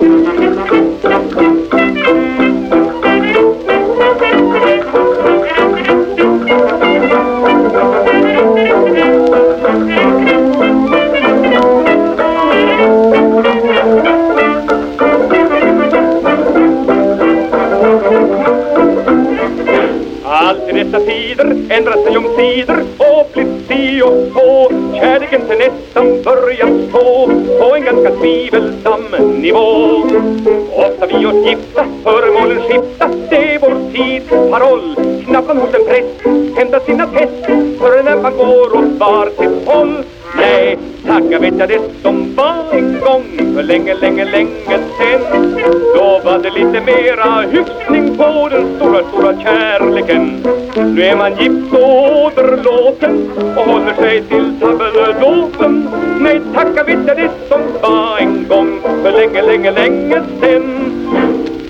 Allt i dessa tider ändrar sig omsider och blir si och så Kärleken till nästan början stå på tvivelsam nivå. Ofta vi oss gifta, föremålen skifta, det är vår tids paroll. Knappan hos en präst, hämta sina test. Förrän man går åt var sitt håll Nej, tacka vet jag det som var en gång. För länge, länge, länge sen lite mera hyfsning på den stora, stora kärleken. Nu är man gift och åderlåten och håller sig till tabelldåpen Nej, tacka vet jag det som var en gång för länge, länge, länge sen.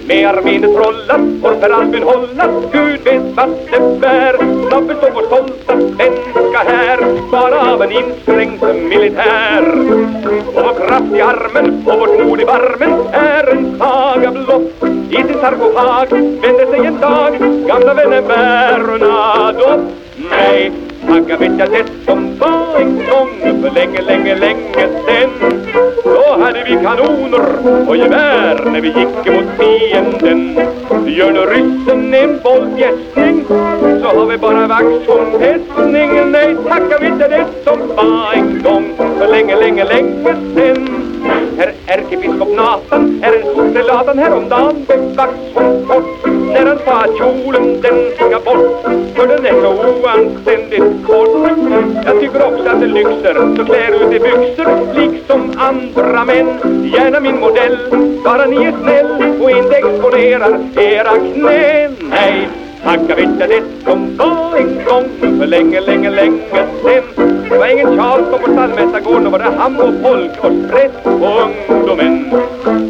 Med armén trollat får Per Albin hållas Gud vet vart det bär Snabbt står vår stolta svenska här Bara av en inskränkt militär. Och vår kraft i armen och vårt mod i varmen sin sarkofag vände sig en dag Gamla vännen Bernadotte Nej, tacka vet jag det som var en gång För länge, länge, länge sen. Då hade vi kanoner och gevär när vi gick emot fienden. Gör nu ryssen en våldgästning så har vi bara vax fästning Nej, tacka vet jag det som var en gång för länge, länge, länge sen natten är en storselatan häromdagen. Med vax som kort när han sa att kjolen den ska bort. För den är så oanständigt kort. Jag tycker också att det lyxer. Så klär ut i byxor liksom andra män. Gärna min modell, bara ni är snäll och inte exponerar era knän. Nej, tacka vet jag det som var en gång för länge, länge, länge sen. Det var ingen Charleston på Stallmästargården, då var det hamn och folk och stress och ungdomen.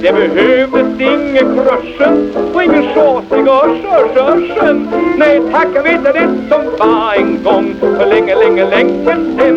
Det behövdes ingen kruschen och ingen chasig och Nej, tacka vet jag det som var en gång. För länge, länge, länge sen.